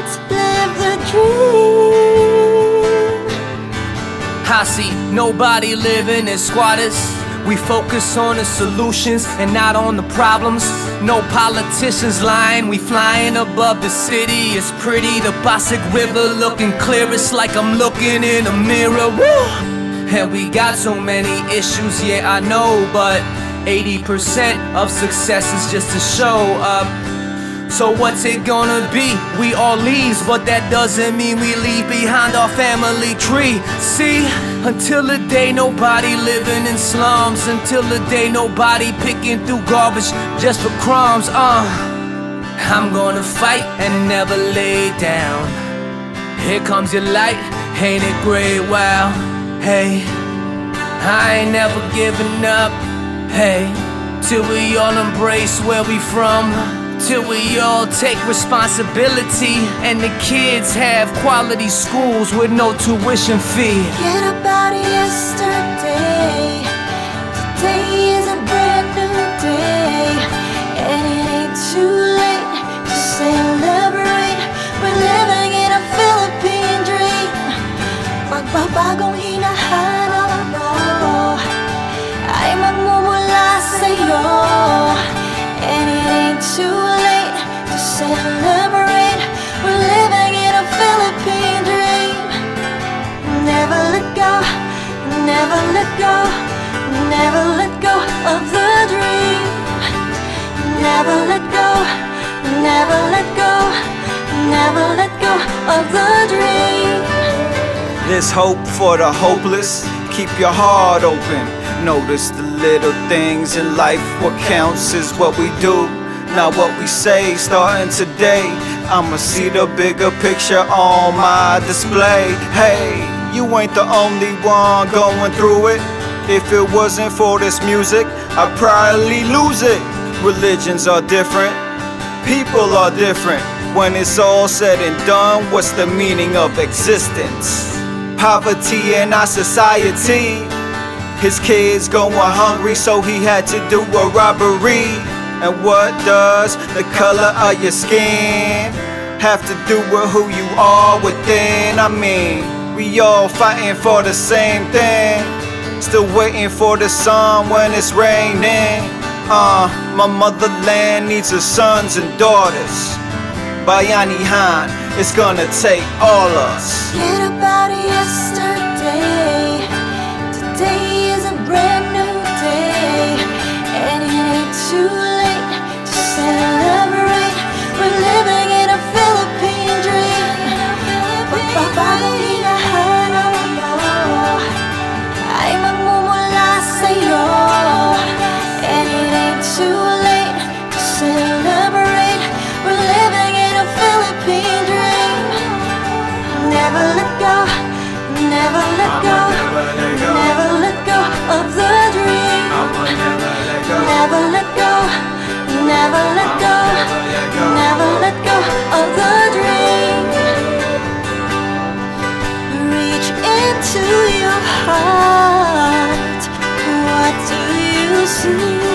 Let's live the dream. I see nobody living as squatters. We focus on the solutions and not on the problems. No politicians lying, we flying above the city. It's pretty, the Pasig River looking clear. It's like I'm looking in a mirror. Woo! And we got so many issues, yeah, I know, but 80% of success is just to show up. So what's it gonna be? We all leaves, but that doesn't mean we leave behind our family tree. See, until the day nobody living in slums, until the day nobody picking through garbage just for crumbs. Uh, I'm gonna fight and never lay down. Here comes your light, ain't it great? Wow, hey, I ain't never giving up. Hey, till we all embrace where we from. Till we all take responsibility and the kids have quality schools with no tuition fee. Forget about yesterday. Today is a brand new day. And it ain't too late to celebrate. We're living in a Philippine dream. Magbabagong of the dream. There's hope for the hopeless. Keep your heart open. Notice the little things in life. What counts is what we do, not what we say. Starting today, I'ma see the bigger picture on my display. Hey, you ain't the only one going through it. If it wasn't for this music, I'd probably lose it. Religions are different, people are different. When it's all said and done, what's the meaning of existence? Poverty in our society. His kids going hungry, so he had to do a robbery. And what does the color of your skin have to do with who you are within? I mean, we all fighting for the same thing. Still waiting for the sun when it's raining. Uh, my motherland needs her sons and daughters. Bayanihan, it's gonna take all of us. Forget about yesterday. Never let go, never let go of the dream. Reach into your heart. What do you see?